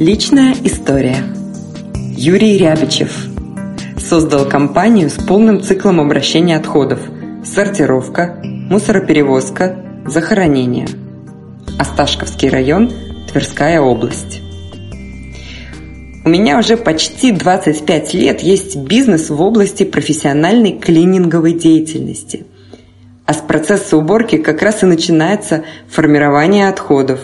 Личная история. Юрий Рябичев создал компанию с полным циклом обращения отходов – сортировка, мусороперевозка, захоронение. Осташковский район, Тверская область. У меня уже почти 25 лет есть бизнес в области профессиональной клининговой деятельности. А с процесса уборки как раз и начинается формирование отходов.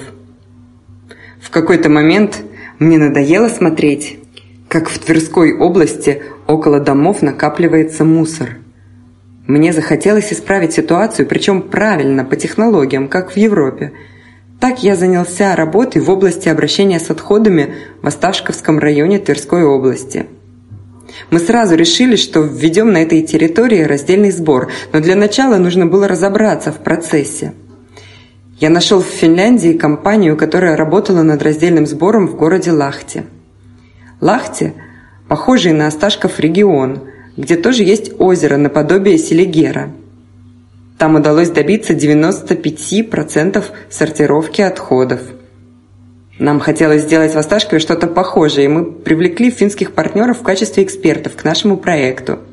В какой-то момент мне надоело смотреть, как в Тверской области около домов накапливается мусор. Мне захотелось исправить ситуацию, причем правильно, по технологиям, как в Европе. Так я занялся работой в области обращения с отходами в Осташковском районе Тверской области. Мы сразу решили, что введем на этой территории раздельный сбор, но для начала нужно было разобраться в процессе. Я нашел в Финляндии компанию, которая работала над раздельным сбором в городе Лахте. Лахте – похожий на Осташков регион, где тоже есть озеро наподобие Селигера. Там удалось добиться 95% сортировки отходов. Нам хотелось сделать в Осташкове что-то похожее, и мы привлекли финских партнеров в качестве экспертов к нашему проекту –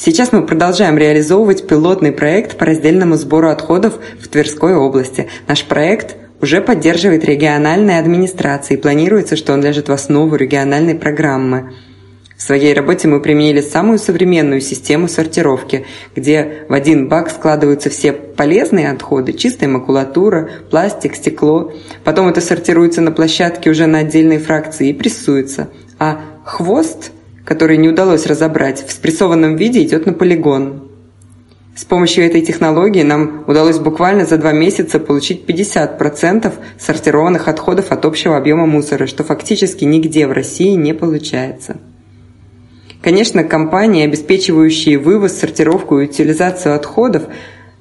Сейчас мы продолжаем реализовывать пилотный проект по раздельному сбору отходов в Тверской области. Наш проект уже поддерживает региональная администрация и планируется, что он ляжет в основу региональной программы. В своей работе мы применили самую современную систему сортировки, где в один бак складываются все полезные отходы, чистая макулатура, пластик, стекло. Потом это сортируется на площадке уже на отдельные фракции и прессуется. А хвост – который не удалось разобрать, в спрессованном виде идет на полигон. С помощью этой технологии нам удалось буквально за два месяца получить 50% сортированных отходов от общего объема мусора, что фактически нигде в России не получается. Конечно, компании, обеспечивающие вывоз, сортировку и утилизацию отходов,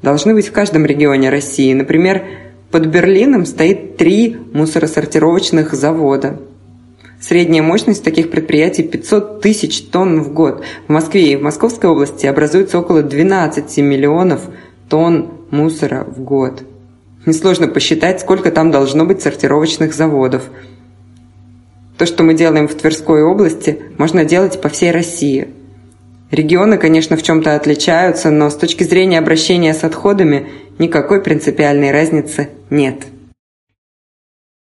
должны быть в каждом регионе России. Например, под Берлином стоит три мусоросортировочных завода – Средняя мощность таких предприятий 500 тысяч тонн в год. В Москве и в Московской области образуется около 12 миллионов тонн мусора в год. Несложно посчитать, сколько там должно быть сортировочных заводов. То, что мы делаем в Тверской области, можно делать по всей России. Регионы, конечно, в чем-то отличаются, но с точки зрения обращения с отходами никакой принципиальной разницы нет.